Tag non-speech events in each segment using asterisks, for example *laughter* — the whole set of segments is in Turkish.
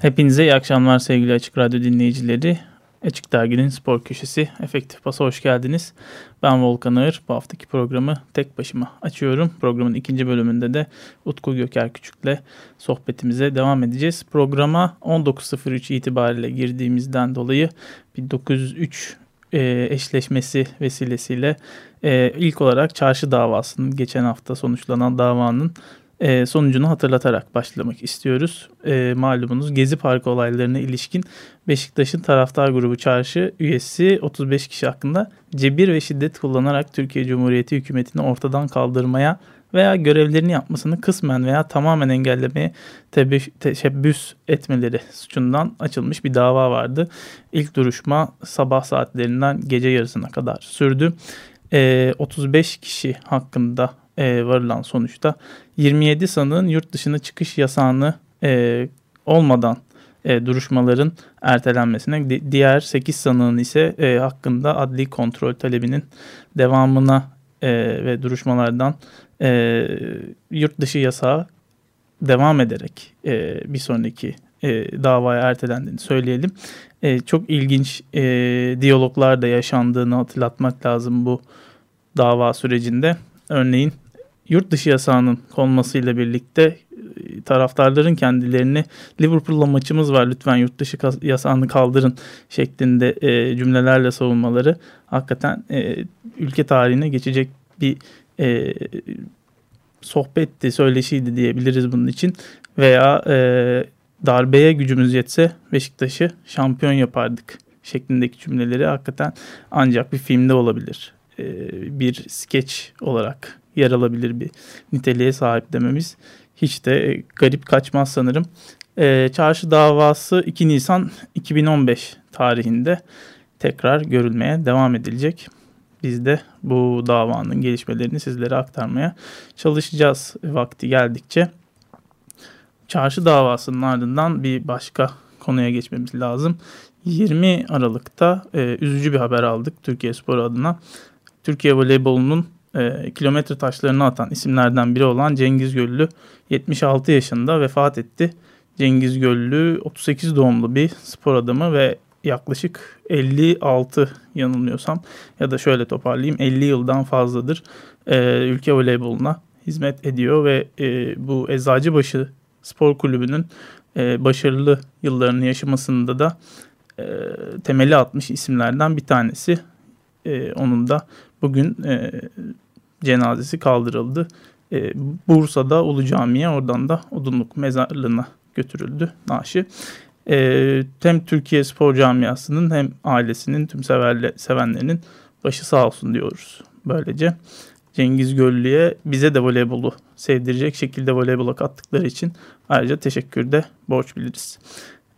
Hepinize iyi akşamlar sevgili Açık Radyo dinleyicileri. Açık Dergi'nin spor köşesi Efektif Pas'a hoş geldiniz. Ben Volkan Ağır. Bu haftaki programı tek başıma açıyorum. Programın ikinci bölümünde de Utku Göker Küçük'le sohbetimize devam edeceğiz. Programa 19.03 itibariyle girdiğimizden dolayı 1903 e, eşleşmesi vesilesiyle e, ilk olarak çarşı davasının geçen hafta sonuçlanan davanın e, sonucunu hatırlatarak başlamak istiyoruz. E, malumunuz Gezi Parkı olaylarına ilişkin Beşiktaş'ın taraftar grubu çarşı üyesi 35 kişi hakkında cebir ve şiddet kullanarak Türkiye Cumhuriyeti hükümetini ortadan kaldırmaya veya görevlerini yapmasını kısmen veya tamamen engellemeye teşebbüs etmeleri suçundan açılmış bir dava vardı. İlk duruşma sabah saatlerinden gece yarısına kadar sürdü. E, 35 kişi hakkında e, varılan sonuçta 27 sanığın yurt dışına çıkış yasağını e, olmadan e, duruşmaların ertelenmesine, di diğer 8 sanığın ise e, hakkında adli kontrol talebinin devamına e, ve duruşmalardan e, yurt dışı yasağı devam ederek e, bir sonraki e, davaya ertelendiğini söyleyelim. E, çok ilginç e, diyaloglar da yaşandığını hatırlatmak lazım bu dava sürecinde. Örneğin yurt dışı yasağının konmasıyla birlikte e, taraftarların kendilerini Liverpool'la maçımız var lütfen yurt dışı yasağını kaldırın şeklinde e, cümlelerle savunmaları hakikaten e, ülke tarihine geçecek bir e, sohbetti, söyleşiydi diyebiliriz bunun için. Veya e, darbeye gücümüz yetse Beşiktaş'ı şampiyon yapardık şeklindeki cümleleri hakikaten ancak bir filmde olabilir. E, bir skeç olarak yer alabilir bir niteliğe sahip dememiz hiç de garip kaçmaz sanırım. E, çarşı davası 2 Nisan 2015 tarihinde tekrar görülmeye devam edilecek. Biz de bu davanın gelişmelerini sizlere aktarmaya çalışacağız vakti geldikçe. Çarşı davasının ardından bir başka konuya geçmemiz lazım. 20 Aralık'ta e, üzücü bir haber aldık Türkiye Spor adına. Türkiye Voleybolunun e, kilometre taşlarını atan isimlerden biri olan Cengiz Göllü 76 yaşında vefat etti. Cengiz Göllü 38 doğumlu bir spor adamı ve yaklaşık 56 yanılmıyorsam ya da şöyle toparlayayım 50 yıldan fazladır e, ülke voleyboluna hizmet ediyor ve e, bu Eczacıbaşı Spor Kulübü'nün e, başarılı yıllarını yaşamasında da e, temeli atmış isimlerden bir tanesi. E, onun da bugün e, cenazesi kaldırıldı. E, Bursa'da Ulu Cami'ye oradan da Odunluk Mezarlığı'na götürüldü naaşı. E, hem Türkiye Spor Camiası'nın hem ailesinin tüm severle, sevenlerinin başı sağ olsun diyoruz. Böylece Cengiz Göllü'ye bize de voleybolu sevdirecek şekilde voleybola kattıkları için ayrıca teşekkür de borç biliriz.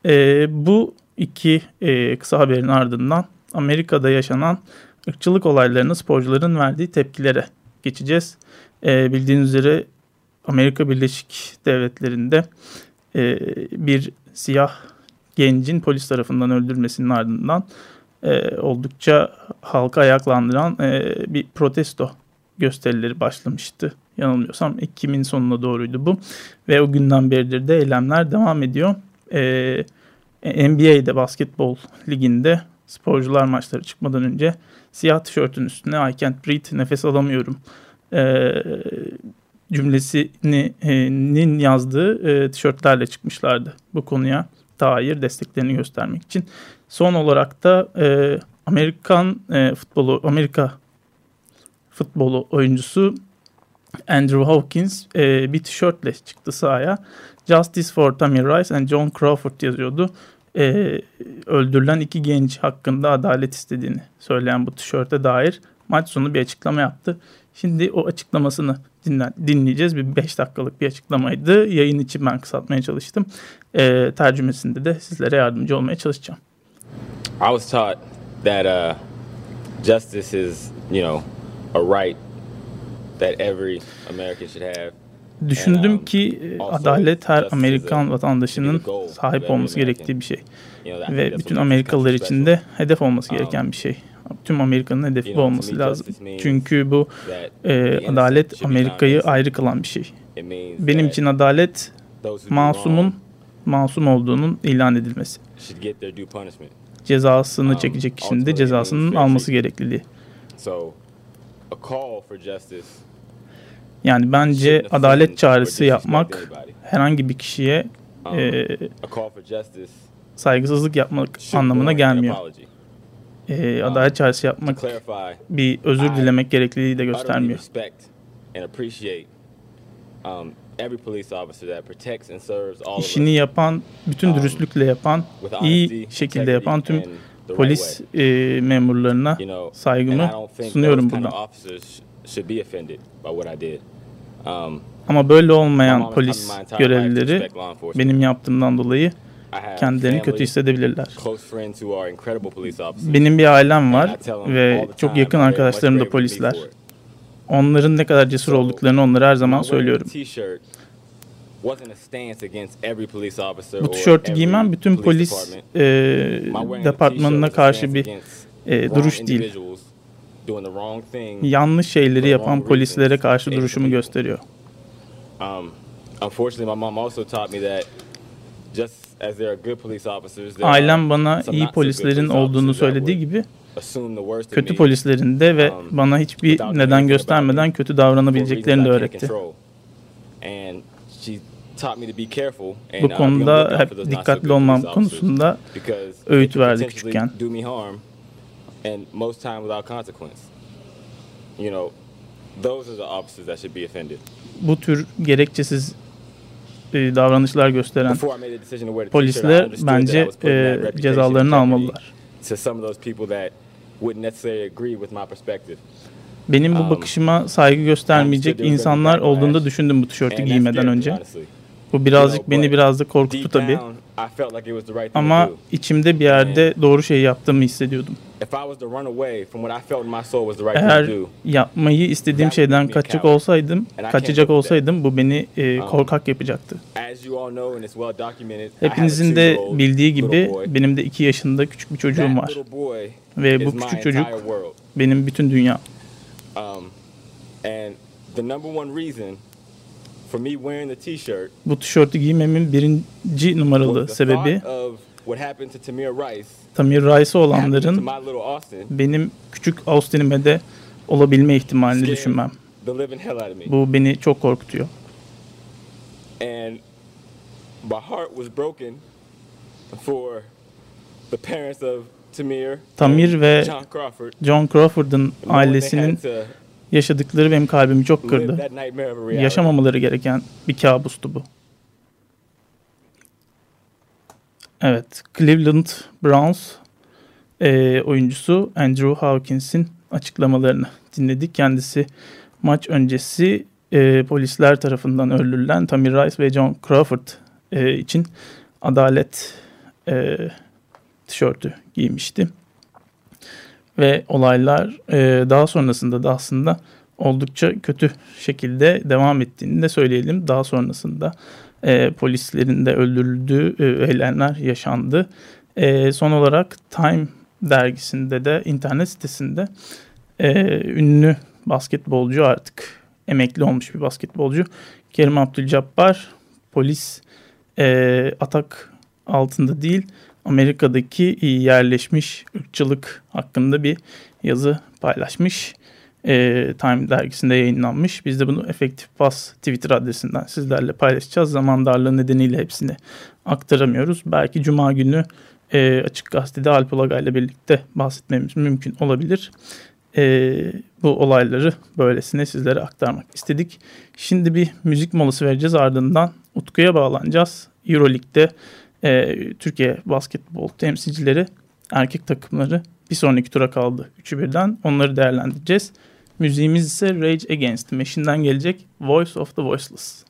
E, bu iki e, kısa haberin ardından Amerika'da yaşanan ırkçılık olaylarına sporcuların verdiği tepkilere geçeceğiz. E, bildiğiniz üzere Amerika Birleşik Devletleri'nde e, bir siyah gencin polis tarafından öldürmesinin ardından e, oldukça halka ayaklandıran e, bir protesto gösterileri başlamıştı. Yanılmıyorsam Ekim'in sonuna doğruydu bu. Ve o günden beridir de eylemler devam ediyor. E, NBA'de basketbol liginde sporcular maçları çıkmadan önce siyah tişörtün üstüne I can't breathe nefes alamıyorum e, cümlesinin yazdığı e, tişörtlerle çıkmışlardı bu konuya dair desteklerini göstermek için. Son olarak da e, Amerikan e, futbolu Amerika futbolu oyuncusu Andrew Hawkins e, bir tişörtle çıktı sahaya. Justice for Tamir Rice and John Crawford yazıyordu e, öldürülen iki genç hakkında adalet istediğini söyleyen bu tişörte dair maç sonu bir açıklama yaptı. Şimdi o açıklamasını dinle, dinleyeceğiz. Bir 5 dakikalık bir açıklamaydı. Yayın için ben kısaltmaya çalıştım. E, tercümesinde de sizlere yardımcı olmaya çalışacağım. I was taught that uh, justice is, you know, a right that every American should have. Düşündüm ki e, adalet her Amerikan vatandaşının sahip olması gerektiği bir şey. Ve bütün Amerikalılar için de hedef olması Um, gereken bir şey. Tüm Amerika'nın hedefi bu olması lazım. Çünkü bu e, adalet Amerika'yı ayrı kılan bir şey. Benim için adalet masumun masum olduğunun ilan edilmesi. Cezasını Um, çekecek kişinin de cezasının alması gerekliliği. So, a call for justice Yani bence shouldn't adalet offend or çağrısı disrespect yapmak herhangi bir kişiye Um, e, saygısızlık yapmak anlamına gelmiyor. E, adalet çağrısı yapmak bir özür dilemek gerekliliği de göstermiyor. um, İşini yapan, bütün Um, dürüstlükle yapan, iyi şekilde yapan tüm polis e, memurlarına saygımı sunuyorum buradan. officers should be offended by what I did. Um, Ama böyle olmayan polis görevlileri benim yaptığımdan dolayı kendilerini kötü hissedebilirler. Benim bir ailem var ve çok yakın arkadaşlarım da polisler. Onların ne kadar cesur olduklarını onlara her zaman söylüyorum. Bu tişörtü giymem bütün polis e, departmanına karşı bir e, duruş değil. Yanlış şeyleri yapan polislere karşı duruşumu gösteriyor. Um, unfortunately, my mom also taught me that just as there are good police officers, there Ailem bana iyi polislerin olduğunu söylediği gibi kötü polislerin de ve um, bana hiçbir neden göstermeden kötü davranabileceklerini de öğretti. control. And she taught me to be careful and Bu uh, konuda hep dikkatli olmam konusunda öğüt verdi küçükken. And most time without consequence. You know, those are the officers that should be offended. bu tür gerekçesiz e, davranışlar gösteren polisler bence e, cezalarını almalılar. To some of those people that wouldn't necessarily agree with my perspective. Benim bu Um, bakışıma saygı göstermeyecek insanlar olduğunu da düşündüm bu tişörtü giymeden önce. Bu birazcık beni biraz da korkuttu tabii. Down, I felt like it was the right thing Ama to do. içimde bir yerde doğru şeyi yaptığımı hissediyordum. If I was to run away from what I felt in my soul was the right Eğer thing to do, yapmayı istediğim şeyden kaçacak olsaydım, kaçacak olsaydım bu beni e, Um, korkak yapacaktı. as you all know and it's well documented, I have a Hepinizin de bildiği gibi benim de 2 yaşında küçük bir çocuğum var. Ve bu küçük çocuk benim bütün dünya. Bu tişörtü giymemin birinci numaralı sebebi thought of what happened to Tamir Rice Tamir Rice'ı happened to olanların benim küçük Austin'ime de olabilme ihtimalini düşünmem. Bu beni çok korkutuyor. and my heart was broken for the parents of Tamir, ve John Crawford. John Crawford'ın ailesinin yaşadıkları benim kalbimi çok kırdı. Yaşamamaları gereken bir kabustu bu. Evet, Cleveland Browns e, oyuncusu Andrew Hawkins'in açıklamalarını dinledik. Kendisi maç öncesi e, polisler tarafından öldürülen Tamir Rice ve John Crawford e, için adalet e, tişörtü giymişti. Ve olaylar e, daha sonrasında da aslında oldukça kötü şekilde devam ettiğini de söyleyelim. Daha sonrasında e, polislerin de öldürüldüğü e, eylemler yaşandı. E, son olarak Time dergisinde de internet sitesinde e, ünlü basketbolcu artık emekli olmuş bir basketbolcu Kerim Abdülcabbar polis e, atak altında değil Amerika'daki yerleşmiş ırkçılık hakkında bir yazı paylaşmış. E, Time dergisinde yayınlanmış. Biz de bunu Efektif Pas Twitter adresinden sizlerle paylaşacağız. Zaman darlığı nedeniyle hepsini aktaramıyoruz. Belki Cuma günü e, Açık Gazete'de Alp Olaga ile birlikte bahsetmemiz mümkün olabilir. E, bu olayları böylesine sizlere aktarmak istedik. Şimdi bir müzik molası vereceğiz ardından Utku'ya bağlanacağız. Euroleague'de e, Türkiye basketbol temsilcileri erkek takımları bir sonraki tura kaldı. Üçü birden onları değerlendireceğiz. Müziğimiz ise Rage Against Machine'den gelecek Voice of the Voiceless.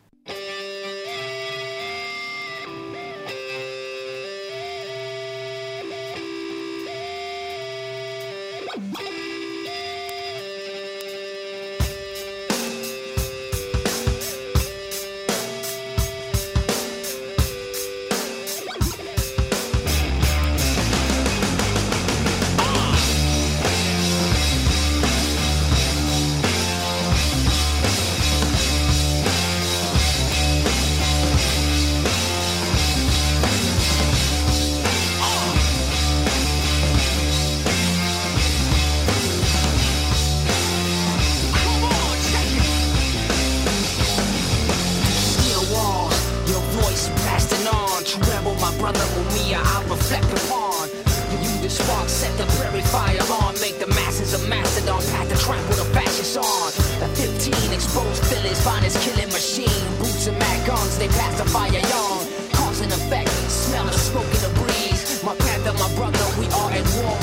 brother, we are at war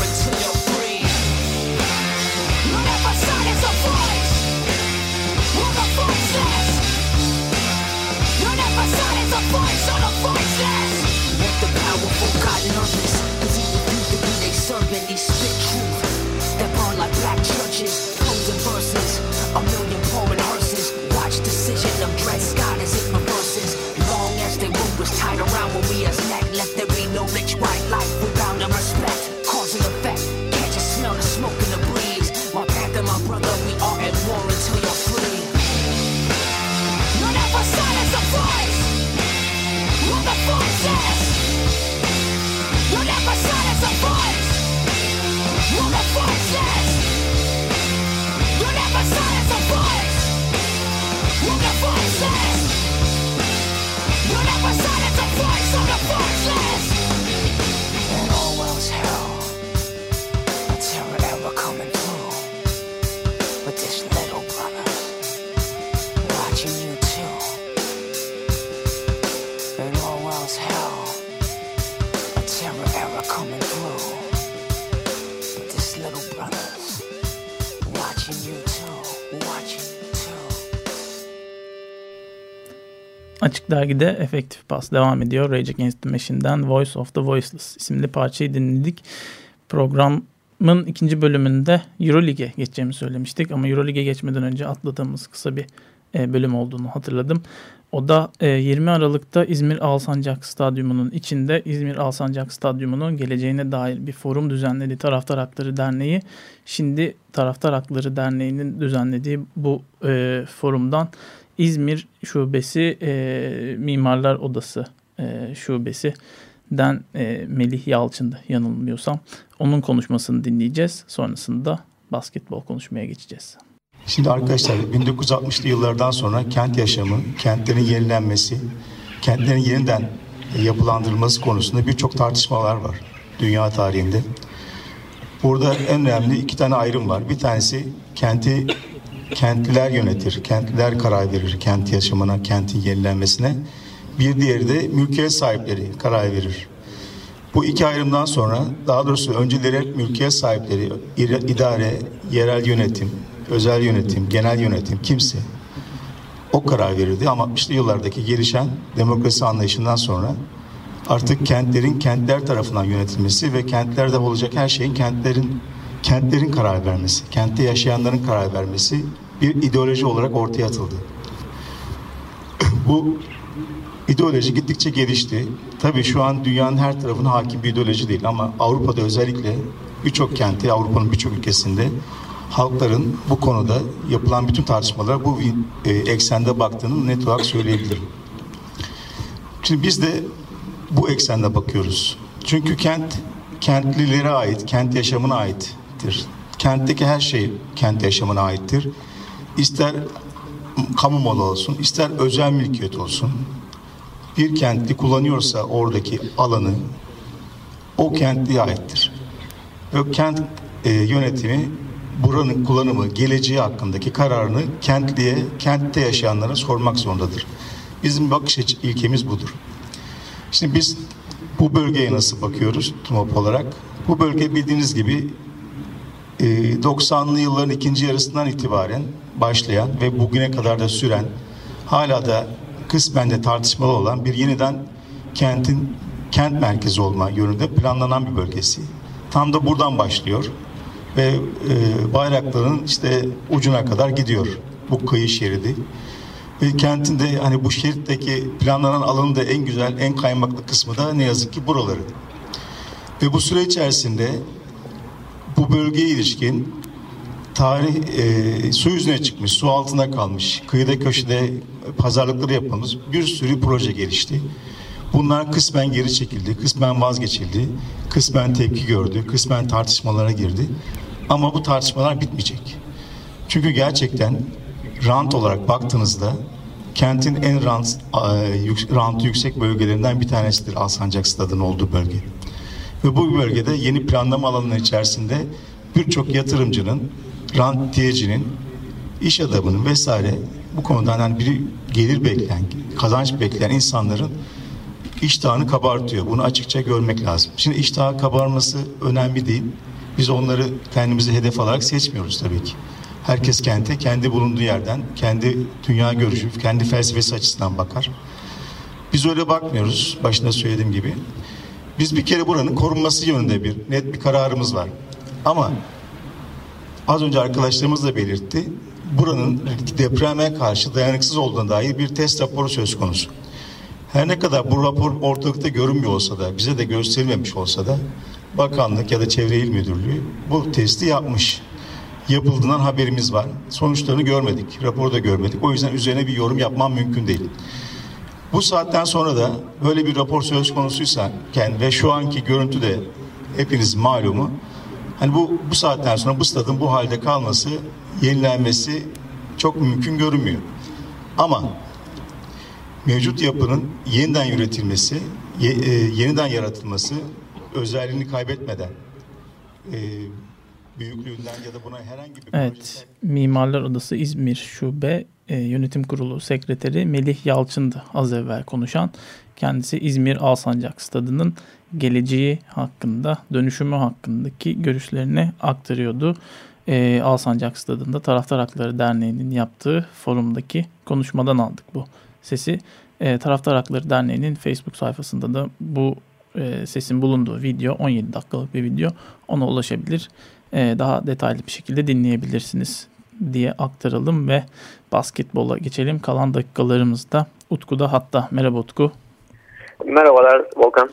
Dergi'de Efektif Pas devam ediyor. Rage Against the Machine'den Voice of the Voiceless isimli parçayı dinledik. Programın ikinci bölümünde Euroleague'e geçeceğimi söylemiştik ama Euroleague'e geçmeden önce atladığımız kısa bir e, bölüm olduğunu hatırladım. O da 20 e, Aralık'ta İzmir Alsancak Stadyumu'nun içinde İzmir Alsancak Stadyumu'nun geleceğine dair bir forum düzenledi Taraftar Hakları Derneği. Şimdi Taraftar Hakları Derneği'nin düzenlediği bu e, forumdan İzmir Şubesi e, Mimarlar Odası e, Şubesi'den e, Melih Yalçın'dı yanılmıyorsam. Onun konuşmasını dinleyeceğiz. Sonrasında basketbol konuşmaya geçeceğiz. Şimdi arkadaşlar 1960'lı yıllardan sonra kent yaşamı, kentlerin yenilenmesi, kentlerin yeniden yapılandırılması konusunda birçok tartışmalar var dünya tarihinde. Burada en önemli iki tane ayrım var. Bir tanesi kenti kentliler yönetir, kentliler karar verir kent yaşamına, kentin yenilenmesine. Bir diğeri de mülkiyet sahipleri karar verir. Bu iki ayrımdan sonra daha doğrusu önceleri mülkiyet sahipleri, idare, yerel yönetim, özel yönetim, genel yönetim kimse o karar verirdi. Ama 60'lı yıllardaki gelişen demokrasi anlayışından sonra artık kentlerin kentler tarafından yönetilmesi ve kentlerde olacak her şeyin kentlerin kentlerin karar vermesi, kentte yaşayanların karar vermesi bir ideoloji olarak ortaya atıldı. *clears throat* Bu ideoloji gittikçe gelişti. Tabii şu an dünyanın her tarafına hakim bir ideoloji değil ama Avrupa'da özellikle birçok kenti, Avrupa'nın birçok ülkesinde halkların bu konuda yapılan bütün tartışmalar bu e, eksende baktığını net olarak söyleyebilirim. Şimdi biz de bu eksende bakıyoruz. Çünkü kent kentlilere ait, kent yaşamına aittir. Kentteki her şey kent yaşamına aittir. İster kamu malı olsun, ister özel mülkiyet olsun. Bir kentli kullanıyorsa oradaki alanı o kentliye aittir. Ve kent e, yönetimi buranın kullanımı, geleceği hakkındaki kararını kentliye, kentte yaşayanlara sormak zorundadır. Bizim bakış ilkemiz budur. Şimdi biz bu bölgeye nasıl bakıyoruz TUMOP olarak? Bu bölge bildiğiniz gibi 90'lı yılların ikinci yarısından itibaren başlayan ve bugüne kadar da süren hala da kısmen de tartışmalı olan bir yeniden kentin kent merkezi olma yönünde planlanan bir bölgesi. Tam da buradan başlıyor ve e, bayrakların işte ucuna kadar gidiyor bu kıyı şeridi. Ve kentin de hani bu şeritteki planlanan alanın da en güzel, en kaymaklı kısmı da ne yazık ki buraları. Ve bu süre içerisinde bu bölgeye ilişkin tarih e, su yüzüne çıkmış, su altında kalmış, kıyıda köşede pazarlıkları yapılmış bir sürü proje gelişti. Bunlar kısmen geri çekildi, kısmen vazgeçildi, kısmen tepki gördü, kısmen tartışmalara girdi. Ama bu tartışmalar bitmeyecek. Çünkü gerçekten rant olarak baktığınızda kentin en rant, rantı yüksek bölgelerinden bir tanesidir Alsancak Stadı'nın olduğu bölge. Ve bu bölgede yeni planlama alanının içerisinde birçok yatırımcının, rantiyecinin, iş adamının vesaire bu konudan hani bir gelir bekleyen, kazanç bekleyen insanların iştahını kabartıyor. Bunu açıkça görmek lazım. Şimdi iştahı kabarması önemli değil. Biz onları kendimizi hedef alarak seçmiyoruz tabii ki. Herkes kente kendi bulunduğu yerden, kendi dünya görüşü, kendi felsefesi açısından bakar. Biz öyle bakmıyoruz başında söylediğim gibi. Biz bir kere buranın korunması yönünde bir net bir kararımız var. Ama az önce arkadaşlarımız da belirtti. Buranın depreme karşı dayanıksız olduğuna dair bir test raporu söz konusu. Her ne kadar bu rapor ortalıkta görünmüyor olsa da, bize de gösterilmemiş olsa da bakanlık ya da çevre il müdürlüğü bu testi yapmış. Yapıldığından haberimiz var. Sonuçlarını görmedik, raporu da görmedik. O yüzden üzerine bir yorum yapmam mümkün değil. Bu saatten sonra da böyle bir rapor söz konusuysa ve şu anki görüntü de hepiniz malumu. Hani bu bu saatten sonra bu stadın bu halde kalması, yenilenmesi çok mümkün görünmüyor. Ama mevcut yapının yeniden üretilmesi, ye, e, yeniden yaratılması özelliğini kaybetmeden e, büyüklüğünden ya da buna herhangi bir Evet, projesel... Mimarlar Odası İzmir Şube e, Yönetim Kurulu Sekreteri Melih Yalçın'dı az evvel konuşan. Kendisi İzmir Alsancak Stadı'nın geleceği hakkında, dönüşümü hakkındaki görüşlerini aktarıyordu. E, Alsancak Stadı'nda Taraftar Hakları Derneği'nin yaptığı forumdaki konuşmadan aldık bu sesi. E, Taraftar Hakları Derneği'nin Facebook sayfasında da bu e, sesin bulunduğu video 17 dakikalık bir video ona ulaşabilir. E, daha detaylı bir şekilde dinleyebilirsiniz diye aktaralım ve basketbola geçelim. Kalan dakikalarımızda Utku da hatta. Merhaba Utku. Merhabalar Volkan.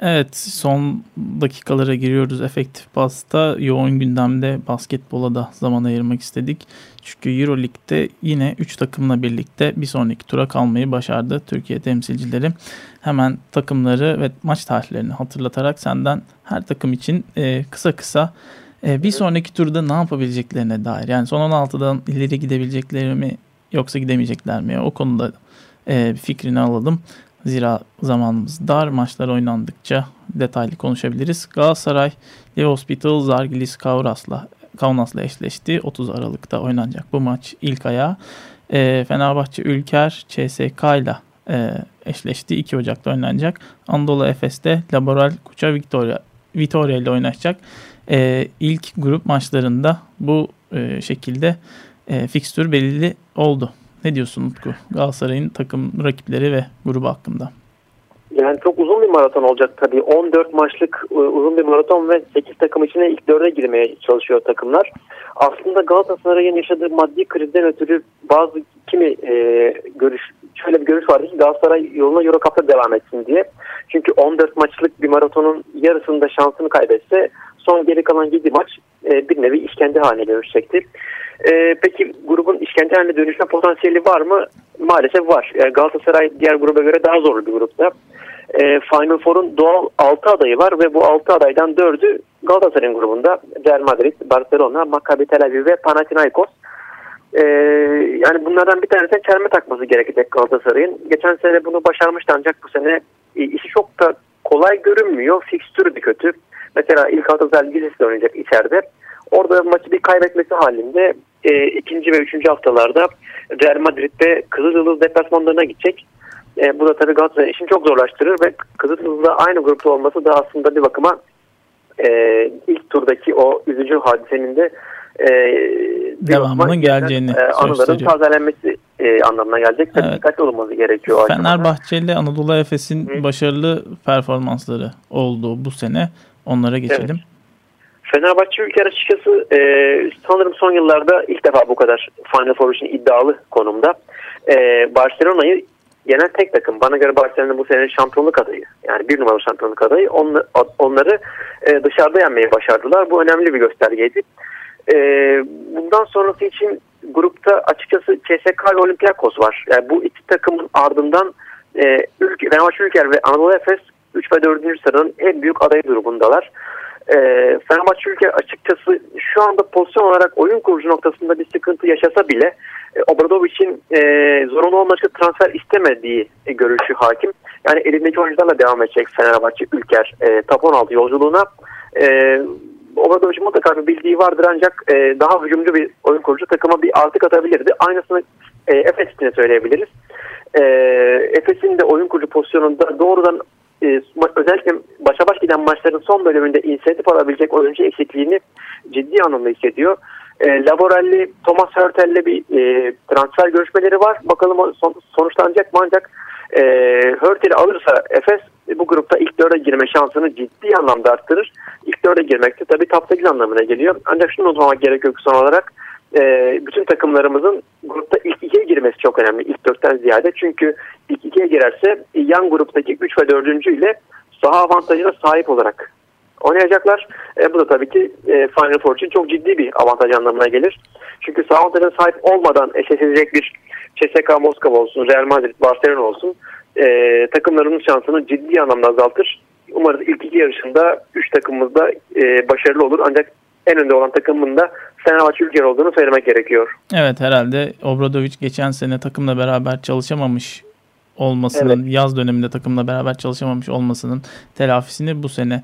Evet son dakikalara giriyoruz. Efektif Pas'ta yoğun gündemde basketbola da zaman ayırmak istedik. Çünkü Euroleague'de yine 3 takımla birlikte bir sonraki tura kalmayı başardı Türkiye temsilcileri. Hemen takımları ve maç tarihlerini hatırlatarak senden her takım için e, kısa kısa e, bir sonraki turda ne yapabileceklerine dair. Yani son 16'dan ileri gidebilecekler mi yoksa gidemeyecekler mi? O konuda e, fikrini alalım. Zira zamanımız dar. Maçlar oynandıkça detaylı konuşabiliriz. Galatasaray, Leo Hospital, Zargilis Kaunas'la Kaunas'la eşleşti. 30 Aralık'ta oynanacak bu maç ilk ayağı. E, Fenerbahçe Ülker CSK ile e, eşleşti. 2 Ocak'ta oynanacak. Anadolu Efes'te Laboral Kuça Victoria, Victoria ile oynayacak. E, ilk grup maçlarında bu e, şekilde e, fikstür belirli oldu. Ne diyorsun Utku? Galatasaray'ın takım rakipleri ve grubu hakkında. Yani çok uzun bir maraton olacak tabii. 14 maçlık e, uzun bir maraton ve 8 takım içine ilk 4'e girmeye çalışıyor takımlar. Aslında Galatasaray'ın yaşadığı maddi krizden ötürü bazı kimi e, görüş şöyle bir görüş vardı ki Galatasaray yoluna Euro Cup'ta devam etsin diye. Çünkü 14 maçlık bir maratonun yarısında şansını kaybetse son geri kalan 7 maç e, bir nevi işkence haline dönüşecekti. E, peki grubun işkence haline dönüşme potansiyeli var mı? Maalesef var. E, Galatasaray diğer gruba göre daha zorlu bir grupta. E, Final Four'un doğal 6 adayı var ve bu 6 adaydan 4'ü Galatasaray'ın grubunda. Real Madrid, Barcelona, Maccabi Tel Aviv ve Panathinaikos. Ee, yani bunlardan bir tanesine çelme takması gerekecek Galatasaray'ın. Geçen sene bunu başarmıştı ancak bu sene işi çok da kolay görünmüyor. Fikstürü de kötü. Mesela ilk hafta Lisesi oynayacak içeride. Orada maçı bir kaybetmesi halinde e, ikinci ve üçüncü haftalarda Real Madrid'de Kızılyıldız deplasmanlarına gidecek. E, bu da tabii Galatasaray'ın işini çok zorlaştırır ve Kızılyıldız'la aynı grupta olması da aslında bir bakıma e, ilk turdaki o üzücü hadisenin de e, devamının geleceğini e, anıların tazelenmesi e, anlamına gelecek. Tabii evet. dikkatli olunması gerekiyor. Fenerbahçe ile Anadolu Efes'in başarılı performansları oldu bu sene. Onlara geçelim. Evet. Fenerbahçe ülke açıkçası e, sanırım son yıllarda ilk defa bu kadar Final Four için iddialı konumda. E, Barcelona'yı genel tek takım. Bana göre Barcelona bu sene şampiyonluk adayı. Yani bir numaralı şampiyonluk adayı. On, onları e, dışarıda yenmeyi başardılar. Bu önemli bir göstergeydi. E, bundan sonrası için grupta açıkçası CSK ve Olympiakos var. Yani bu iki takımın ardından e, ülke, Fenerbahçe Ülker ve Anadolu Efes 3 ve 4. sıranın en büyük adayı durumundalar. E, Fenerbahçe Ülker açıkçası şu anda pozisyon olarak oyun kurucu noktasında bir sıkıntı yaşasa bile e, Obradovic'in e, zorunlu olmadığı transfer istemediği e, görüşü hakim. Yani elindeki oyuncularla devam edecek Fenerbahçe Ülker e, top 16 yolculuğuna. E, Obradovic'in mutlaka bir bildiği vardır ancak e, daha hücumcu bir oyun kurucu takıma bir artı katabilirdi. Aynısını e, Efes için söyleyebiliriz. E, Efes'in de oyun kurucu pozisyonunda doğrudan e, özellikle başa baş giden maçların son bölümünde inisiyatif alabilecek oyuncu eksikliğini ciddi anlamda hissediyor. E, Laborelli, Thomas Hörtel'le bir e, transfer görüşmeleri var. Bakalım son, sonuçlanacak mı ancak e, Hörtel'i alırsa Efes bu grupta ilk dörde girme şansını ciddi anlamda arttırır. İlk dörde girmek de tabii top 8 anlamına geliyor. Ancak şunu unutmamak gerekiyor ki son olarak e, bütün takımlarımızın grupta ilk ikiye girmesi çok önemli. İlk dörtten ziyade. Çünkü ilk ikiye girerse yan gruptaki 3 ve 4. ile saha avantajına sahip olarak oynayacaklar. E, bu da tabii ki e, Final Four için çok ciddi bir avantaj anlamına gelir. Çünkü saha avantajına sahip olmadan eşleşecek bir CSKA Moskova olsun, Real Madrid, Barcelona olsun e, takımlarının şansını ciddi anlamda azaltır. Umarız ilk iki yarışında üç takımımız da e, başarılı olur. Ancak en önde olan takımın da Fenerbahçe Ülker olduğunu söylemek gerekiyor. Evet herhalde Obradovic geçen sene takımla beraber çalışamamış olmasının, evet. yaz döneminde takımla beraber çalışamamış olmasının telafisini bu sene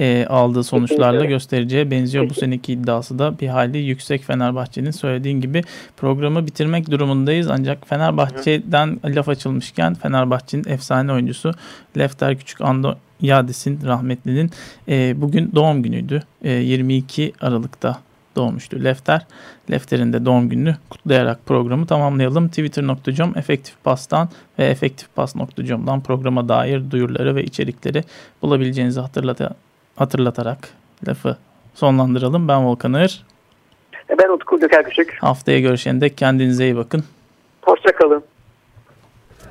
e, aldığı sonuçlarla göstereceğe benziyor. Bu seneki iddiası da bir hayli yüksek Fenerbahçe'nin söylediğin gibi programı bitirmek durumundayız. Ancak Fenerbahçe'den laf açılmışken Fenerbahçe'nin efsane oyuncusu Lefter Küçük Ando Yadis'in rahmetlinin e, bugün doğum günüydü. E, 22 Aralık'ta doğmuştu Lefter. Lefter'in de doğum gününü kutlayarak programı tamamlayalım. Twitter.com efektifpas'tan ve efektifpas.com'dan programa dair duyuruları ve içerikleri bulabileceğinizi hatırlat hatırlatarak lafı sonlandıralım. Ben Volkan Ağır. E, ben Utku Göker Küçük. Haftaya görüşene dek kendinize iyi bakın. Hoşçakalın.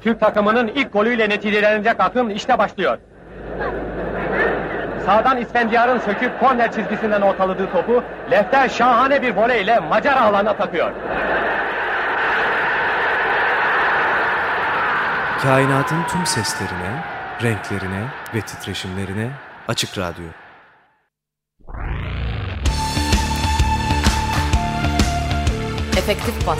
Türk takımının ilk golüyle neticelenecek akım işte başlıyor. Sağdan İsfendiyar'ın söküp korner çizgisinden ortaladığı topu Lefter şahane bir voleyle Macar alana takıyor. Kainatın tüm seslerine, renklerine ve titreşimlerine Açık Radyo. Efektif Bas